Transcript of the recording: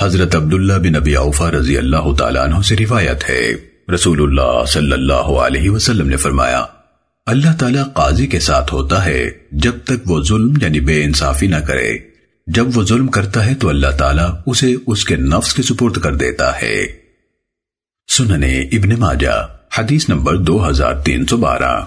حضرت عبداللہ بن ابی اوفا رضی اللہ تعالیٰ عنہ سے روایت ہے۔ رسول اللہ صلی اللہ علیہ وسلم نے فرمایا، اللہ تعالیٰ قاضی کے ساتھ ہوتا ہے جب تک وہ ظلم یعنی بے انصافی نہ کرے۔ جب وہ ظلم کرتا ہے تو اللہ تعالیٰ اسے اس کے نفس کے سپرد کر دیتا ہے۔ سننے ابن ماجہ، حدیث نمبر دو ہزار تین سو بارہ۔